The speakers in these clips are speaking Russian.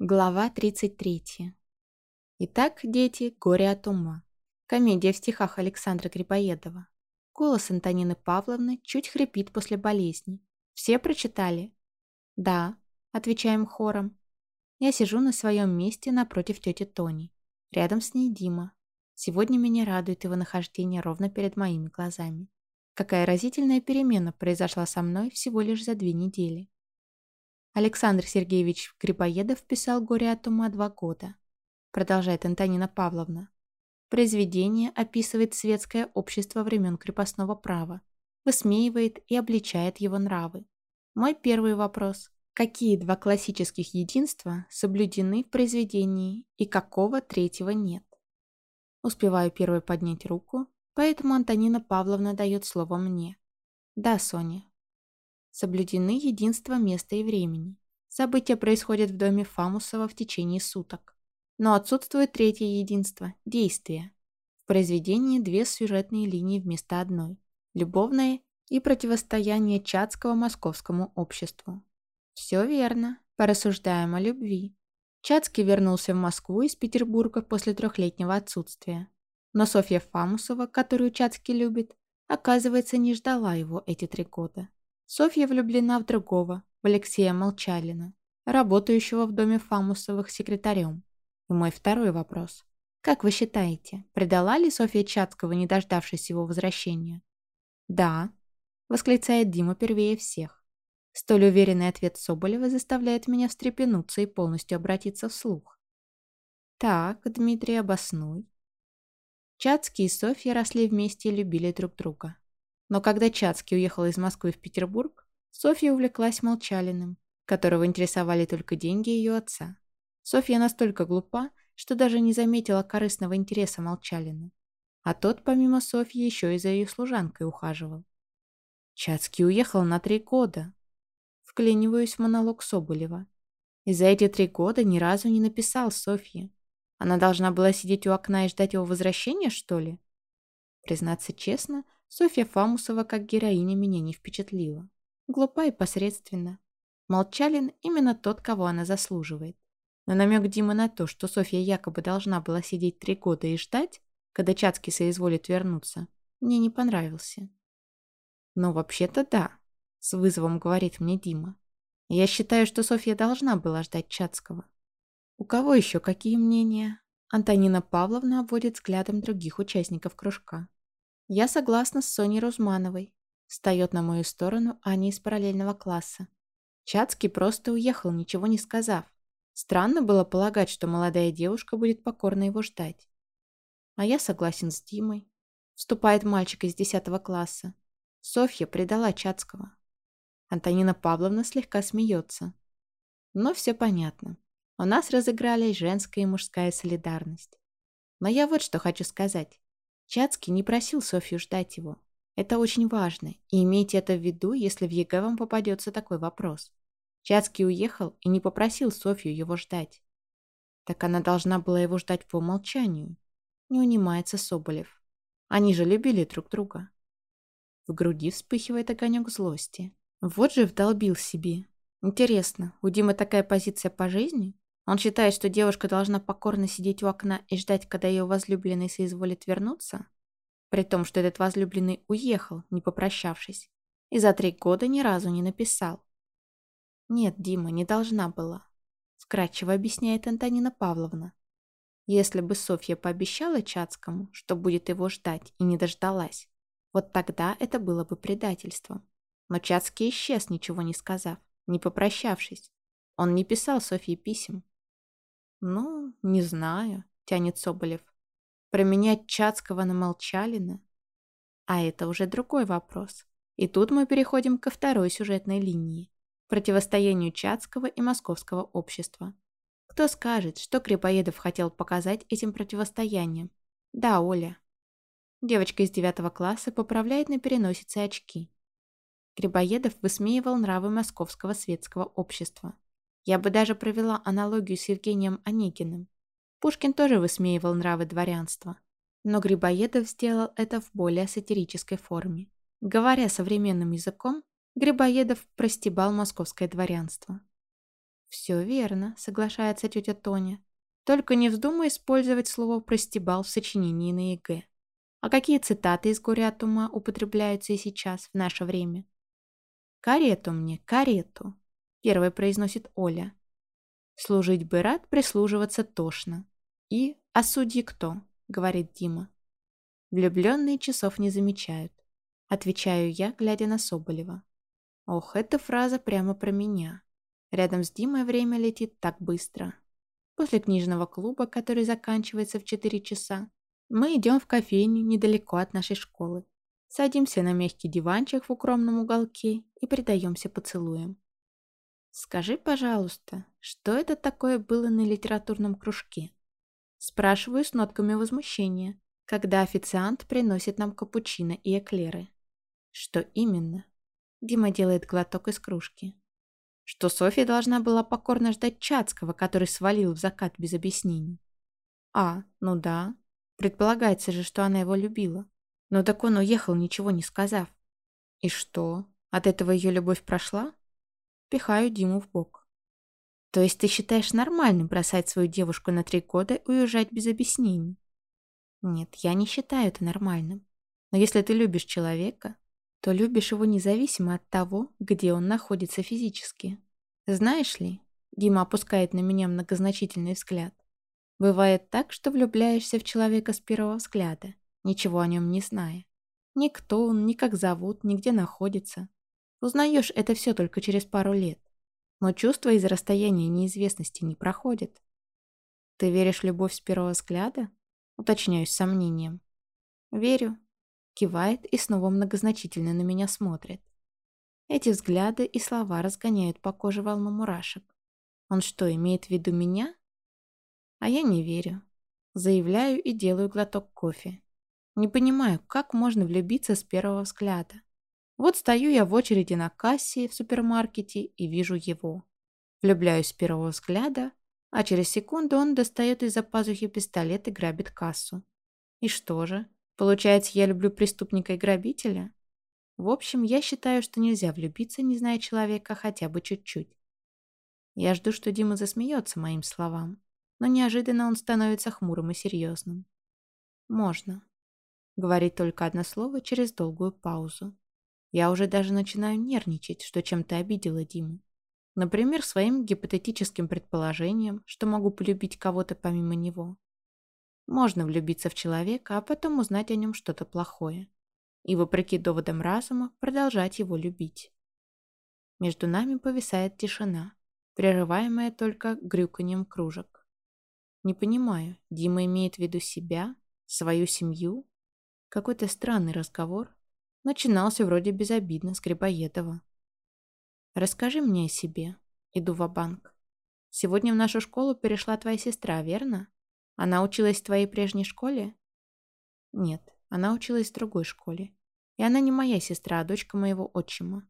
Глава 33. Итак, дети, горе от ума. Комедия в стихах Александра Грибоедова. Голос Антонины Павловны чуть хрипит после болезни. Все прочитали? Да, отвечаем хором. Я сижу на своем месте напротив тети Тони. Рядом с ней Дима. Сегодня меня радует его нахождение ровно перед моими глазами. Какая разительная перемена произошла со мной всего лишь за две недели. Александр Сергеевич Грибоедов писал «Горе от ума» два года. Продолжает Антонина Павловна. Произведение описывает светское общество времен крепостного права, высмеивает и обличает его нравы. Мой первый вопрос. Какие два классических единства соблюдены в произведении и какого третьего нет? Успеваю первой поднять руку, поэтому Антонина Павловна дает слово мне. Да, Соня, Соблюдены единство места и времени. События происходят в доме Фамусова в течение суток. Но отсутствует третье единство – действие. В произведении две сюжетные линии вместо одной – любовное и противостояние Чацкого московскому обществу. Все верно, порассуждаем о любви. Чацкий вернулся в Москву из Петербурга после трехлетнего отсутствия. Но Софья Фамусова, которую Чацкий любит, оказывается, не ждала его эти три года. Софья влюблена в другого, в Алексея Молчалина, работающего в доме Фамусовых секретарем. И мой второй вопрос. Как вы считаете, предала ли Софья Чацкого, не дождавшись его возвращения? «Да», — восклицает Дима первее всех. Столь уверенный ответ Соболева заставляет меня встрепенуться и полностью обратиться вслух. «Так, Дмитрий, обоснуй». Чацкий и Софья росли вместе и любили друг друга. Но когда Чацкий уехал из Москвы в Петербург, Софья увлеклась Молчалиным, которого интересовали только деньги ее отца. Софья настолько глупа, что даже не заметила корыстного интереса Молчалина. А тот, помимо Софьи, еще и за ее служанкой ухаживал. Чацкий уехал на три года. Вклиниваюсь в монолог Соболева. И за эти три года ни разу не написал Софье. Она должна была сидеть у окна и ждать его возвращения, что ли? Признаться честно, Софья Фамусова как героиня меня не впечатлила. Глупа и посредственна. Молчалин именно тот, кого она заслуживает. Но намек Димы на то, что Софья якобы должна была сидеть три года и ждать, когда Чацкий соизволит вернуться, мне не понравился. «Ну, вообще-то да», — с вызовом говорит мне Дима. «Я считаю, что Софья должна была ждать Чацкого». «У кого еще какие мнения?» Антонина Павловна обводит взглядом других участников кружка. Я согласна с Соней Рузмановой. Встает на мою сторону Аня из параллельного класса. Чацкий просто уехал, ничего не сказав. Странно было полагать, что молодая девушка будет покорно его ждать. А я согласен с Димой. Вступает мальчик из 10 класса. Софья предала Чацкого. Антонина Павловна слегка смеется. Но все понятно. У нас разыгрались женская и мужская солидарность. Но я вот что хочу сказать. Чацкий не просил Софью ждать его. Это очень важно, и имейте это в виду, если в ЕГЭ вам попадется такой вопрос. Чацкий уехал и не попросил Софью его ждать. Так она должна была его ждать по умолчанию. Не унимается Соболев. Они же любили друг друга. В груди вспыхивает огонек злости. Вот же вдолбил себе. Интересно, у Димы такая позиция по жизни? Он считает, что девушка должна покорно сидеть у окна и ждать, когда ее возлюбленный соизволит вернуться? При том, что этот возлюбленный уехал, не попрощавшись, и за три года ни разу не написал. «Нет, Дима, не должна была», — вкратчиво объясняет Антонина Павловна. Если бы Софья пообещала Чацкому, что будет его ждать, и не дождалась, вот тогда это было бы предательством. Но Чацкий исчез, ничего не сказав, не попрощавшись. Он не писал Софье писем, «Ну, не знаю», — тянет Соболев. «Променять Чацкого на Молчалина?» А это уже другой вопрос. И тут мы переходим ко второй сюжетной линии – противостоянию Чацкого и московского общества. Кто скажет, что Крепоедов хотел показать этим противостоянием? Да, Оля. Девочка из девятого класса поправляет на переносице очки. Грибоедов высмеивал нравы московского светского общества. Я бы даже провела аналогию с Евгением Онегиным. Пушкин тоже высмеивал нравы дворянства. Но Грибоедов сделал это в более сатирической форме. Говоря современным языком, Грибоедов простебал московское дворянство. «Все верно», — соглашается тетя Тоня. «Только не вздумай использовать слово «простебал» в сочинении на ЕГЭ. А какие цитаты из «Горя от ума» употребляются и сейчас, в наше время?» «Карету мне, карету», — первой произносит Оля. «Служить бы рад, прислуживаться тошно». И «А судьи кто?» — говорит Дима. «Влюбленные часов не замечают», — отвечаю я, глядя на Соболева. Ох, эта фраза прямо про меня. Рядом с Димой время летит так быстро. После книжного клуба, который заканчивается в 4 часа, мы идем в кофейню недалеко от нашей школы. Садимся на мягкий диванчик в укромном уголке и предаемся поцелуям. «Скажи, пожалуйста, что это такое было на литературном кружке?» Спрашиваю с нотками возмущения, когда официант приносит нам капучино и эклеры. «Что именно?» Дима делает глоток из кружки. Что Софья должна была покорно ждать Чацкого, который свалил в закат без объяснений. А, ну да. Предполагается же, что она его любила. Но так он уехал, ничего не сказав. И что? От этого ее любовь прошла? Пихаю Диму в бок. То есть ты считаешь нормальным бросать свою девушку на три года и уезжать без объяснений? Нет, я не считаю это нормальным. Но если ты любишь человека, то любишь его независимо от того, где он находится физически. Знаешь ли, Дима опускает на меня многозначительный взгляд. Бывает так, что влюбляешься в человека с первого взгляда, ничего о нем не зная. Ни кто он, ни как зовут, ни где находится. Узнаешь это все только через пару лет. Но чувства из расстояния неизвестности не проходят. Ты веришь в любовь с первого взгляда? Уточняю с сомнением. Верю, кивает и снова многозначительно на меня смотрит. Эти взгляды и слова разгоняют по коже волну мурашек. Он что, имеет в виду меня? А я не верю. Заявляю и делаю глоток кофе. Не понимаю, как можно влюбиться с первого взгляда. Вот стою я в очереди на кассе в супермаркете и вижу его. Влюбляюсь с первого взгляда, а через секунду он достает из-за пазухи пистолет и грабит кассу. И что же? Получается, я люблю преступника и грабителя? В общем, я считаю, что нельзя влюбиться, не зная человека хотя бы чуть-чуть. Я жду, что Дима засмеется моим словам, но неожиданно он становится хмурым и серьезным. «Можно», — говорит только одно слово через долгую паузу. Я уже даже начинаю нервничать, что чем-то обидела Диму. Например, своим гипотетическим предположением, что могу полюбить кого-то помимо него. Можно влюбиться в человека, а потом узнать о нем что-то плохое. И, вопреки доводам разума, продолжать его любить. Между нами повисает тишина, прерываемая только грюканьем кружек. Не понимаю, Дима имеет в виду себя, свою семью? Какой-то странный разговор. Начинался вроде безобидно с Грибоедова. «Расскажи мне о себе. Иду в банк Сегодня в нашу школу перешла твоя сестра, верно?» Она училась в твоей прежней школе? Нет, она училась в другой школе. И она не моя сестра, а дочка моего отчима.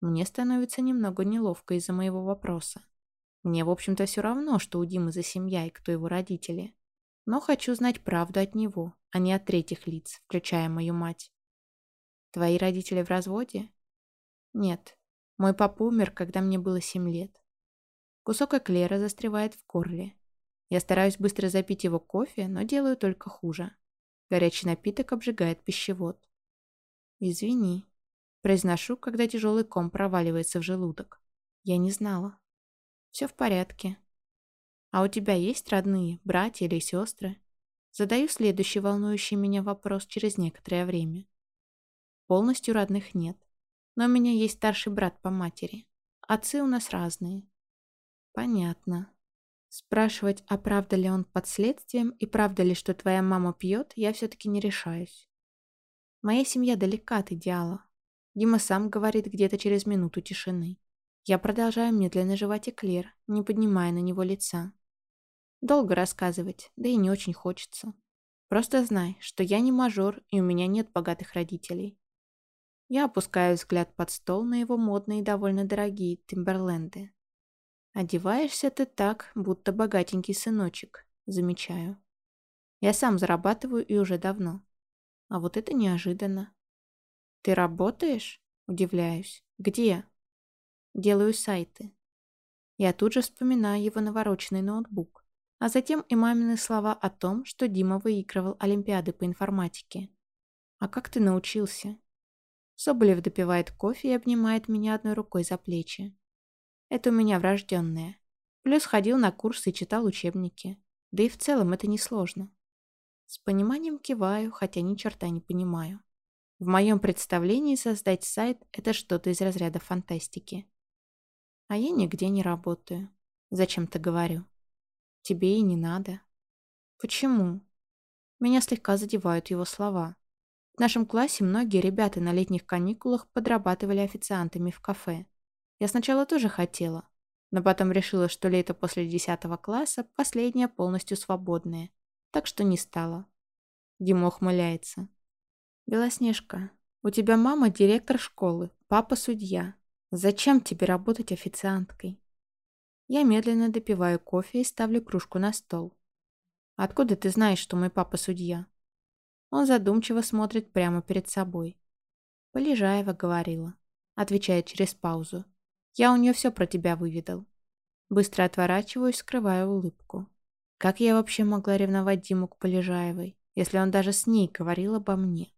Мне становится немного неловко из-за моего вопроса. Мне, в общем-то, все равно, что у Димы за семья и кто его родители. Но хочу знать правду от него, а не от третьих лиц, включая мою мать. Твои родители в разводе? Нет. Мой папа умер, когда мне было семь лет. Кусок эклера застревает в горле. Я стараюсь быстро запить его кофе, но делаю только хуже. Горячий напиток обжигает пищевод. «Извини», – произношу, когда тяжелый ком проваливается в желудок. Я не знала. «Все в порядке». «А у тебя есть родные, братья или сестры?» Задаю следующий волнующий меня вопрос через некоторое время. Полностью родных нет. Но у меня есть старший брат по матери. Отцы у нас разные. Понятно. Спрашивать, а правда ли он под следствием и правда ли, что твоя мама пьет, я все-таки не решаюсь. Моя семья далека от идеала. Дима сам говорит где-то через минуту тишины. Я продолжаю медленно жевать эклер, не поднимая на него лица. Долго рассказывать, да и не очень хочется. Просто знай, что я не мажор, и у меня нет богатых родителей. Я опускаю взгляд под стол на его модные и довольно дорогие Тимберленды. Одеваешься ты так, будто богатенький сыночек, замечаю. Я сам зарабатываю и уже давно. А вот это неожиданно. Ты работаешь? Удивляюсь. Где? Делаю сайты. Я тут же вспоминаю его навороченный ноутбук, а затем и мамины слова о том, что Дима выигрывал Олимпиады по информатике. «А как ты научился?» Соболев допивает кофе и обнимает меня одной рукой за плечи. Это у меня врожденное. Плюс ходил на курсы и читал учебники. Да и в целом это несложно. С пониманием киваю, хотя ни черта не понимаю. В моем представлении создать сайт – это что-то из разряда фантастики. А я нигде не работаю. Зачем-то говорю. Тебе и не надо. Почему? Меня слегка задевают его слова. В нашем классе многие ребята на летних каникулах подрабатывали официантами в кафе. Я сначала тоже хотела, но потом решила, что лето после 10 класса последнее полностью свободное, так что не стала. Дима ухмыляется. «Белоснежка, у тебя мама директор школы, папа судья. Зачем тебе работать официанткой?» Я медленно допиваю кофе и ставлю кружку на стол. «Откуда ты знаешь, что мой папа судья?» Он задумчиво смотрит прямо перед собой. «Полежаева говорила», — отвечает через паузу. «Я у нее все про тебя выведал». Быстро отворачиваюсь, скрывая улыбку. Как я вообще могла ревновать Диму к Полежаевой, если он даже с ней говорил обо мне?